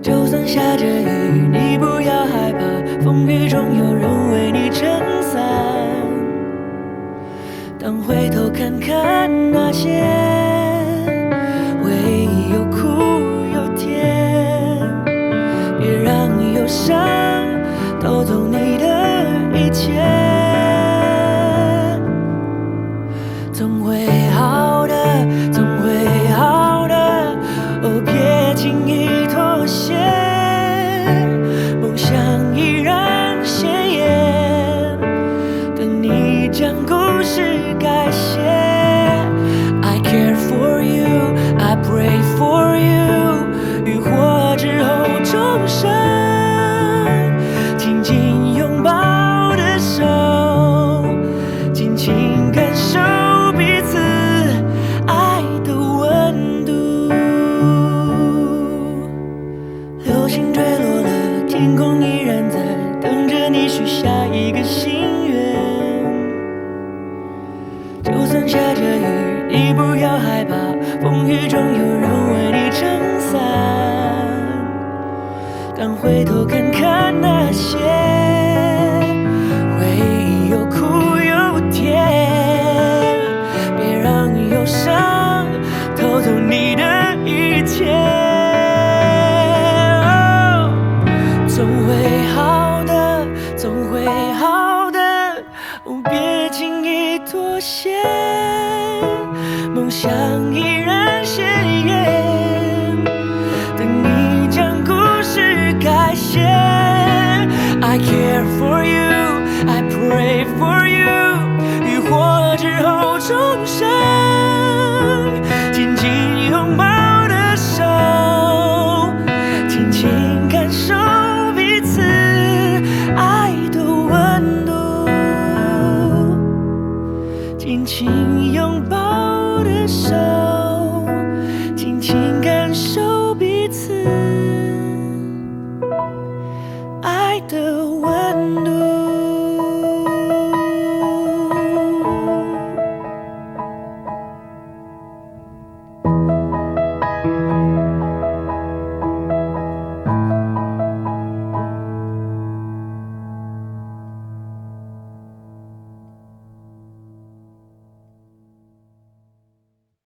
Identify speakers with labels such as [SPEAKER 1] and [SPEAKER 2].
[SPEAKER 1] 就算下着雨，你不要害怕，风雨中有人为你撑伞。当回头看看那些回忆，有苦有甜，别让忧伤偷走你。现在等着你许下一个心愿。就算下着雨你不要害怕风雨中有人为你撑伞。当回头看看那些实现梦想依然鲜艳等你将故事改写 i care for you i pray for you 雨过之后重生情有。